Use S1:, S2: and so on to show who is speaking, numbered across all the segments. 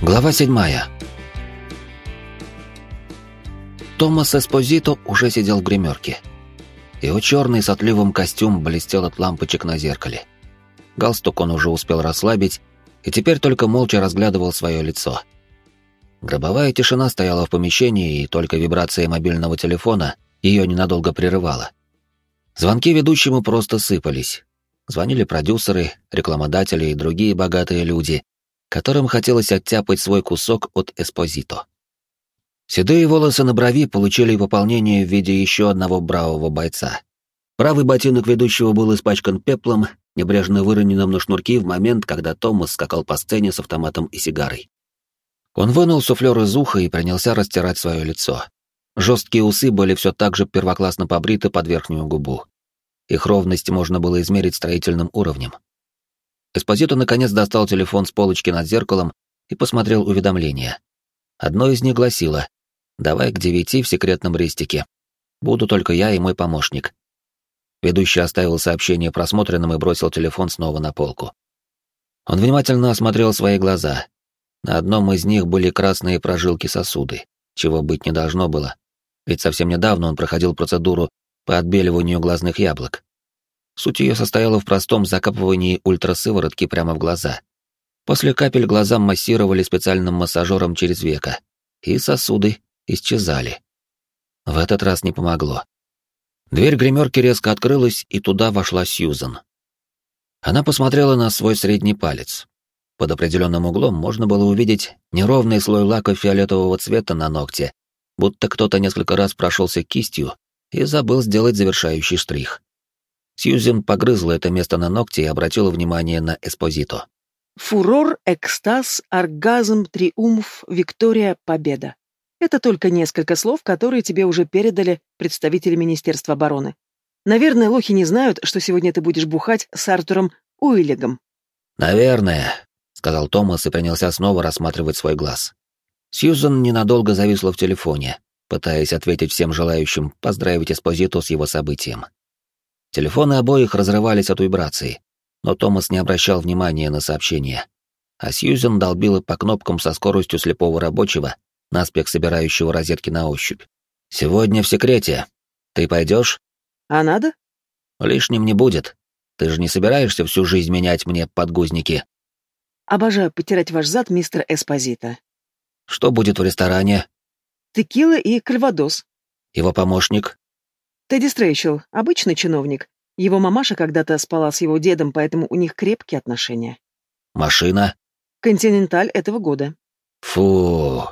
S1: Глава седьмая. Томас Эспозито уже сидел в гримерке. Его черный с отливом костюм блестел от лампочек на зеркале. Галстук он уже успел расслабить и теперь только молча разглядывал свое лицо. Гробовая тишина стояла в помещении, и только вибрация мобильного телефона ее ненадолго прерывала. Звонки ведущему просто сыпались. Звонили продюсеры, рекламодатели и другие богатые люди, которым хотелось оттяпать свой кусок от Эспозито. Седые волосы на брови получили пополнение в виде еще одного бравого бойца. Правый ботинок ведущего был испачкан пеплом, небрежно выроненным на шнурки в момент, когда Томас скакал по сцене с автоматом и сигарой. Он вынул суфлер из уха и принялся растирать свое лицо. Жесткие усы были все так же первоклассно побриты под верхнюю губу. Их ровность можно было измерить строительным уровнем. Эспозито наконец достал телефон с полочки над зеркалом и посмотрел уведомления. Одно из них гласило «Давай к девяти в секретном рестике. Буду только я и мой помощник». Ведущий оставил сообщение просмотренным и бросил телефон снова на полку. Он внимательно осмотрел свои глаза. На одном из них были красные прожилки сосуды, чего быть не должно было, ведь совсем недавно он проходил процедуру по отбеливанию глазных яблок. Суть ее состояла в простом закапывании ультрасыворотки прямо в глаза. После капель глазам массировали специальным массажером через веко, и сосуды исчезали. В этот раз не помогло. Дверь гримерки резко открылась, и туда вошла Сьюзан. Она посмотрела на свой средний палец. Под определенным углом можно было увидеть неровный слой лака фиолетового цвета на ногте, будто кто-то несколько раз прошелся кистью и забыл сделать завершающий штрих. Сьюзен погрызла это место на ногте и обратила внимание на Эспозито.
S2: Фурор, экстаз, оргазм, триумф, виктория, победа. Это только несколько слов, которые тебе уже передали представители Министерства обороны. Наверное, лохи не знают, что сегодня ты будешь бухать с Артуром Уиллигом.
S1: «Наверное», — сказал Томас и принялся снова рассматривать свой глаз. Сьюзан ненадолго зависла в телефоне, пытаясь ответить всем желающим поздравить Эспозито с его событием. Телефоны обоих разрывались от вибрации, но Томас не обращал внимания на сообщения. А Сьюзен долбила по кнопкам со скоростью слепого рабочего, наспех собирающего розетки на ощупь. «Сегодня в секрете. Ты пойдешь?»
S2: «А надо?»
S1: «Лишним не будет. Ты же не собираешься всю жизнь менять мне подгузники?»
S2: «Обожаю потирать ваш зад, мистер Эспозита».
S1: «Что будет в ресторане?»
S2: «Текила и кальвадос».
S1: «Его помощник?»
S2: Тедди Стрейчел, обычный чиновник. Его мамаша когда-то спала с его дедом, поэтому у них крепкие отношения.
S1: Машина?
S2: Континенталь этого года.
S1: Фу,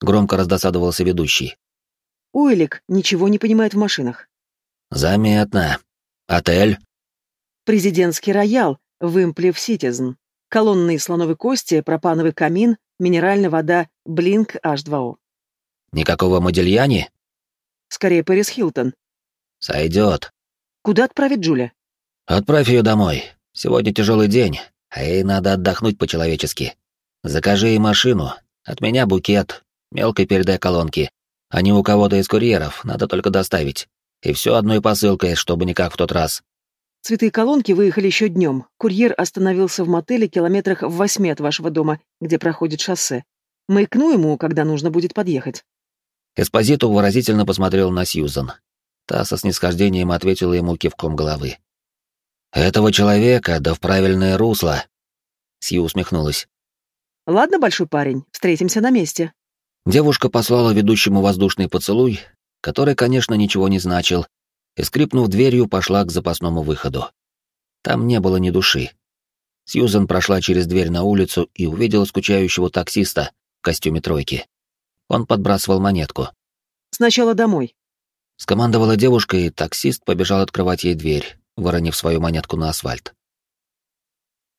S1: громко раздосадовался ведущий.
S2: Уилик ничего не понимает в машинах.
S1: Заметно. Отель?
S2: Президентский роял в Имплив Ситизен. Колонны слоновой кости, пропановый камин, минеральная вода Блинк H2O.
S1: Никакого Модельяни?
S2: Скорее Пэрис Хилтон.
S1: Сойдет.
S2: Куда отправить Джуля?
S1: Отправь ее домой. Сегодня тяжелый день, а ей надо отдохнуть по-человечески. Закажи ей машину. От меня букет. Мелкой передай колонки. А не у кого-то из курьеров, надо только доставить. И все одной посылкой, чтобы не как в тот раз.
S2: Цветы и колонки выехали еще днем. Курьер остановился в мотеле километрах в восьми от вашего дома, где проходит шоссе. Маякну ему, когда нужно будет подъехать.
S1: Эспозиту выразительно посмотрел на Сьюзан. Та со снисхождением ответила ему кивком головы. «Этого человека, да в правильное русло!» Сью усмехнулась.
S2: «Ладно, большой парень, встретимся на месте».
S1: Девушка послала ведущему воздушный поцелуй, который, конечно, ничего не значил, и, скрипнув дверью, пошла к запасному выходу. Там не было ни души. Сьюзен прошла через дверь на улицу и увидела скучающего таксиста в костюме тройки. Он подбрасывал монетку.
S2: «Сначала домой»,
S1: Скомандовала девушка, и таксист побежал открывать ей дверь, выронив свою монетку на асфальт.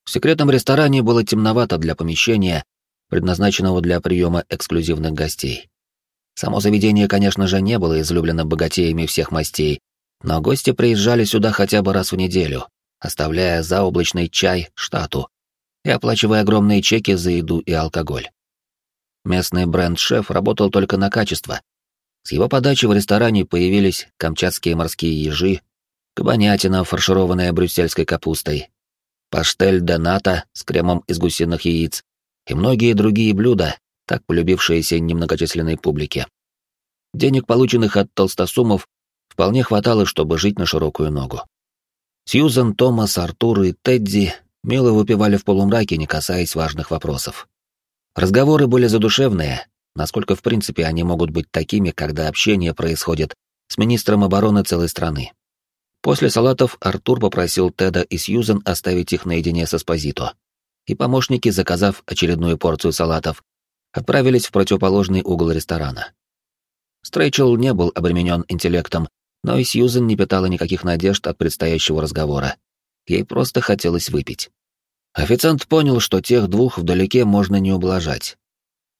S1: В секретном ресторане было темновато для помещения, предназначенного для приема эксклюзивных гостей. Само заведение, конечно же, не было излюблено богатеями всех мастей, но гости приезжали сюда хотя бы раз в неделю, оставляя заоблачный чай штату и оплачивая огромные чеки за еду и алкоголь. Местный бренд-шеф работал только на качество, с его подачи в ресторане появились камчатские морские ежи, кабанятина, фаршированная брюссельской капустой, паштель доната с кремом из гусиных яиц и многие другие блюда, так полюбившиеся немногочисленной публике. Денег, полученных от толстосумов, вполне хватало, чтобы жить на широкую ногу. Сьюзан, Томас, Артур и Тедди мило выпивали в полумраке, не касаясь важных вопросов. Разговоры были задушевные, насколько в принципе они могут быть такими, когда общение происходит с министром обороны целой страны. После салатов Артур попросил Теда и Сьюзен оставить их наедине с Эспозито. И помощники, заказав очередную порцию салатов, отправились в противоположный угол ресторана. Стрейчел не был обременен интеллектом, но и Сьюзен не питала никаких надежд от предстоящего разговора. Ей просто хотелось выпить. Официант понял, что тех двух вдалеке можно не ублажать.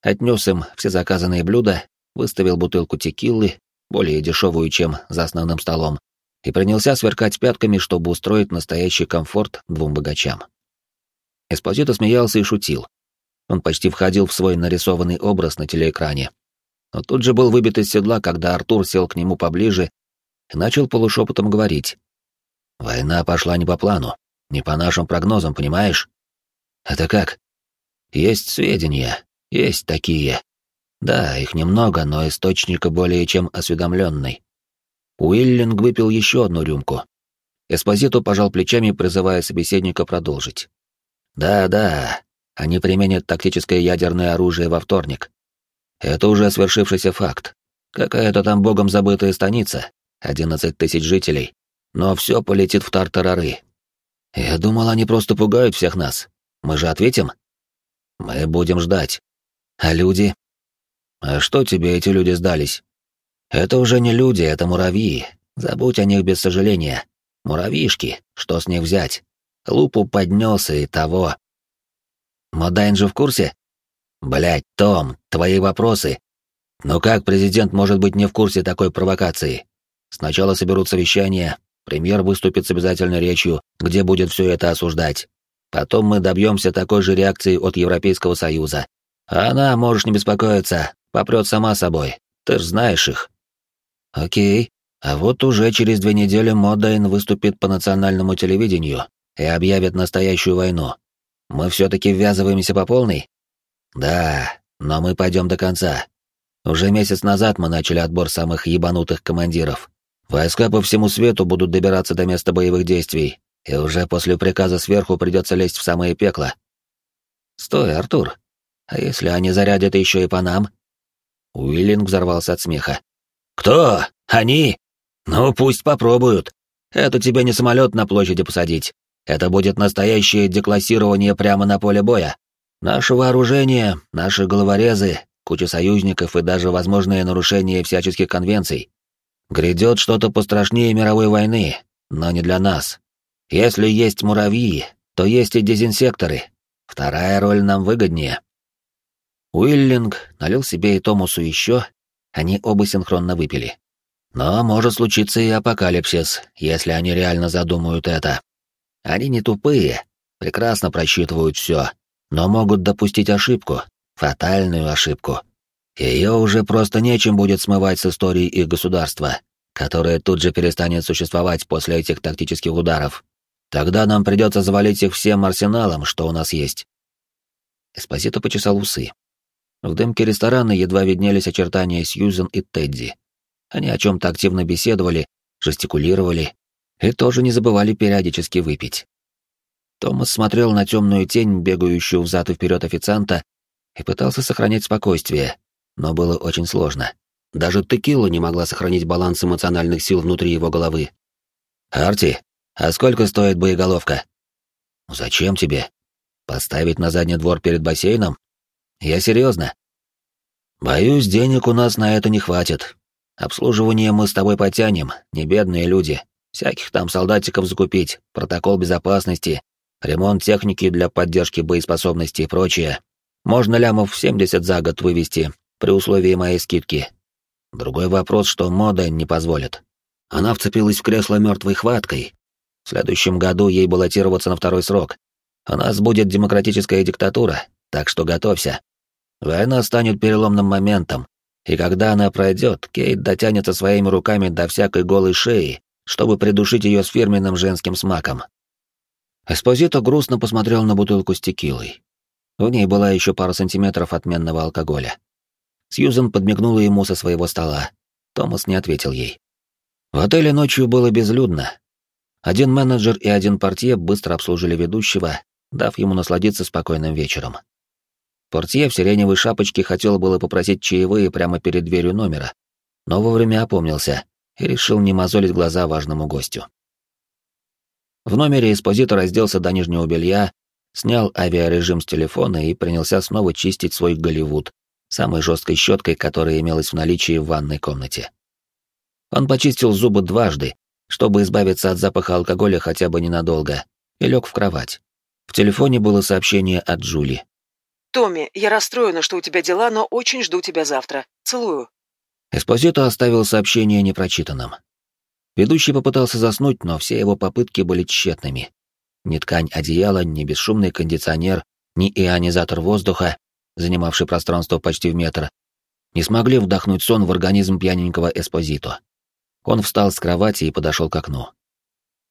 S1: Отнес им все заказанные блюда, выставил бутылку текилы, более дешевую, чем за основным столом, и принялся сверкать пятками, чтобы устроить настоящий комфорт двум богачам. Эспозито смеялся и шутил. Он почти входил в свой нарисованный образ на телеэкране. Но тут же был выбит из седла, когда Артур сел к нему поближе и начал полушепотом говорить. «Война пошла не по плану, не по нашим прогнозам, понимаешь? Это как? Есть сведения, есть такие. Да, их немного, но источника более чем осведомленный. Уиллинг выпил еще одну рюмку. Эспозиту пожал плечами, призывая собеседника продолжить. «Да-да, они применят тактическое ядерное оружие во вторник. Это уже свершившийся факт. Какая-то там богом забытая станица, одиннадцать тысяч жителей, но все полетит в тартарары. Я думал, они просто пугают всех нас. Мы же ответим? Мы будем ждать. А люди? А что тебе эти люди сдались? Это уже не люди, это муравьи. Забудь о них без сожаления. Муравьишки, что с них взять? Лупу поднес и того. Модайн же в курсе? Блять, Том, твои вопросы. Но как президент может быть не в курсе такой провокации? Сначала соберут совещание, премьер выступит с обязательной речью, где будет все это осуждать. Потом мы добьемся такой же реакции от Европейского Союза. Она, можешь не беспокоиться, попрет сама собой. Ты ж знаешь их. Окей, а вот уже через две недели Модайн выступит по национальному телевидению и объявит настоящую войну. Мы все-таки ввязываемся по полной? Да, но мы пойдем до конца. Уже месяц назад мы начали отбор самых ебанутых командиров. Войска по всему свету будут добираться до места боевых действий, и уже после приказа сверху придется лезть в самое пекло. Стой, Артур. А если они зарядят еще и по нам? Уиллинг взорвался от смеха. «Кто? Они? Ну, пусть попробуют. Это тебе не самолет на площади посадить. Это будет настоящее деклассирование прямо на поле боя. Наше вооружение, наши головорезы, куча союзников и даже возможные нарушения всяческих конвенций. Грядет что-то пострашнее мировой войны, но не для нас. Если есть муравьи, то есть и дезинсекторы. Вторая роль нам выгоднее. Уиллинг налил себе и Томусу еще они оба синхронно выпили. Но может случиться и апокалипсис, если они реально задумают это. Они не тупые, прекрасно просчитывают все, но могут допустить ошибку, фатальную ошибку. Ее уже просто нечем будет смывать с истории их государства, которое тут же перестанет существовать после этих тактических ударов. Тогда нам придется завалить их всем арсеналом, что у нас есть. Эспозито почесал усы. В дымке ресторана едва виднелись очертания Сьюзен и Тедди. Они о чем-то активно беседовали, жестикулировали и тоже не забывали периодически выпить. Томас смотрел на темную тень, бегающую взад и вперед официанта, и пытался сохранять спокойствие, но было очень сложно. Даже текила не могла сохранить баланс эмоциональных сил внутри его головы. «Арти, а сколько стоит боеголовка?» «Зачем тебе? Поставить на задний двор перед бассейном? Я серьезно. Боюсь, денег у нас на это не хватит. Обслуживание мы с тобой потянем, не бедные люди. Всяких там солдатиков закупить, протокол безопасности, ремонт техники для поддержки боеспособности и прочее. Можно лямов 70 за год вывести, при условии моей скидки. Другой вопрос, что мода не позволит. Она вцепилась в кресло мертвой хваткой. В следующем году ей баллотироваться на второй срок. У нас будет демократическая диктатура, так что готовься. Война станет переломным моментом, и когда она пройдет, Кейт дотянется своими руками до всякой голой шеи, чтобы придушить ее с фирменным женским смаком. Эспозито грустно посмотрел на бутылку с текилой. В ней была еще пара сантиметров отменного алкоголя. Сьюзен подмигнула ему со своего стола. Томас не ответил ей. В отеле ночью было безлюдно. Один менеджер и один портье быстро обслужили ведущего, дав ему насладиться спокойным вечером. Портье в сиреневой шапочке хотел было попросить чаевые прямо перед дверью номера, но вовремя опомнился и решил не мозолить глаза важному гостю. В номере экспозитор разделся до нижнего белья, снял авиарежим с телефона и принялся снова чистить свой Голливуд самой жесткой щеткой, которая имелась в наличии в ванной комнате. Он почистил зубы дважды, чтобы избавиться от запаха алкоголя хотя бы ненадолго, и лег в кровать. В телефоне было сообщение от Джули.
S2: «Томми, я расстроена, что у тебя дела, но очень жду тебя завтра. Целую».
S1: Эспозито оставил сообщение непрочитанным. Ведущий попытался заснуть, но все его попытки были тщетными. Ни ткань одеяла, ни бесшумный кондиционер, ни ионизатор воздуха, занимавший пространство почти в метр, не смогли вдохнуть сон в организм пьяненького Эспозито. Он встал с кровати и подошел к окну.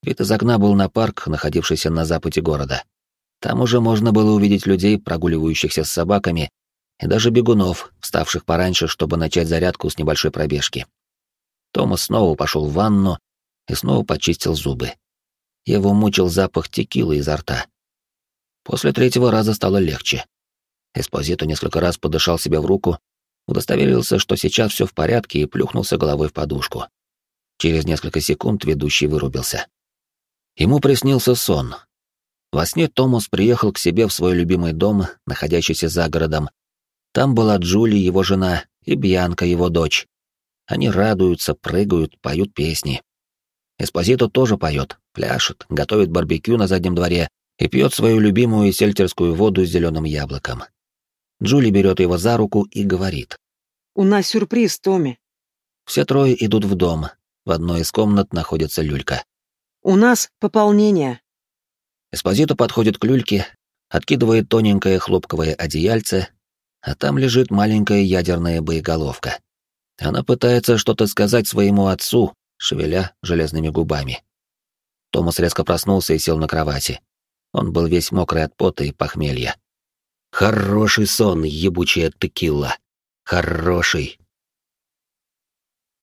S1: Вид из окна был на парк, находившийся на западе города. Там уже можно было увидеть людей, прогуливающихся с собаками, и даже бегунов, вставших пораньше, чтобы начать зарядку с небольшой пробежки. Томас снова пошел в ванну и снова почистил зубы. Его мучил запах текилы изо рта. После третьего раза стало легче. Эспозито несколько раз подышал себе в руку, удостоверился, что сейчас все в порядке и плюхнулся головой в подушку. Через несколько секунд ведущий вырубился. Ему приснился сон. Во сне Томас приехал к себе в свой любимый дом, находящийся за городом. Там была Джули, его жена, и Бьянка, его дочь. Они радуются, прыгают, поют песни. Эспозито тоже поет, пляшет, готовит барбекю на заднем дворе и пьет свою любимую сельтерскую воду с зеленым яблоком. Джули берет его за руку и говорит.
S2: «У нас сюрприз, Томми».
S1: Все трое идут в дом. В одной из комнат находится люлька.
S2: «У нас пополнение».
S1: Эспозито подходит к люльке, откидывает тоненькое хлопковое одеяльце, а там лежит маленькая ядерная боеголовка. Она пытается что-то сказать своему отцу, шевеля железными губами. Томас резко проснулся и сел на кровати. Он был весь мокрый от пота и похмелья. Хороший сон, ебучая текила. Хороший.